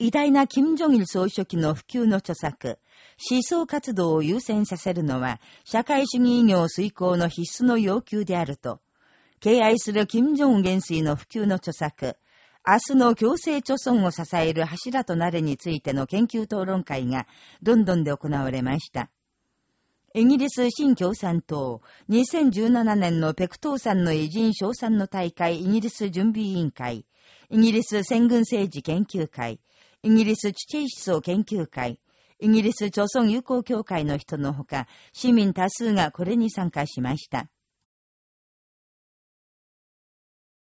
偉大な金正日総書記の普及の著作、思想活動を優先させるのは、社会主義医業遂行の必須の要求であると、敬愛する金正恩元帥の普及の著作、明日の強制著村を支える柱となるについての研究討論会が、ロンドンで行われました。イギリス新共産党、2017年のペクトーさんの偉人賞賛の大会イギリス準備委員会、イギリス戦軍政治研究会、イギリスチチェイ思想研究会、イギリス朝鮮友好協会の人のほか、市民多数がこれに参加しました。